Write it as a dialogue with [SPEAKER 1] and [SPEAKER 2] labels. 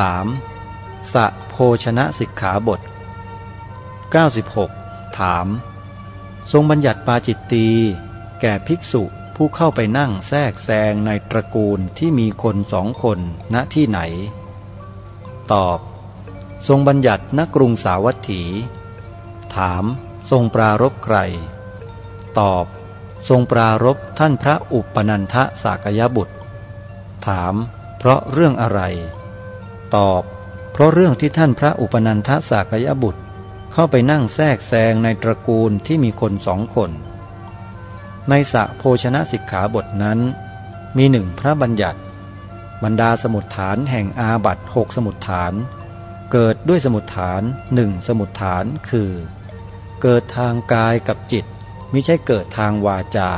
[SPEAKER 1] 3. สะโภชนะสิกขาบท 96 ถาม ทรงบัญญัติปาจิตตีแก่ภิกษุผู้เข้าไปนั่งแทรกแซงในตระกูลที่มีคนสองคนณที่ไหน ตอบ ทรงบัญญัติณกรุงสาวัตถี ถาม ทรงปรารบใคร ตอบ ทรงปรารบท่านพระอุปนันทสากยบุตร ถาม เพราะเรื่องอะไร ตอบ เพราะเรื่องที่ท่านพระอุปนันทสากยบุตร เข้าไปนั่งแทรกแซงในตระกูลที่มีคนสองคน ในสะโภชนะสิกขาบทนั้น มีหนึ่งพระบัญญัติ บรรดาสมุดฐานแห่งอาบัตหกสมุดฐาน เกิดด้วยสมุดฐานหนึ่งสมุดฐานคือ เกิดทางกายกับจิต มิใช่เกิดทางวาจา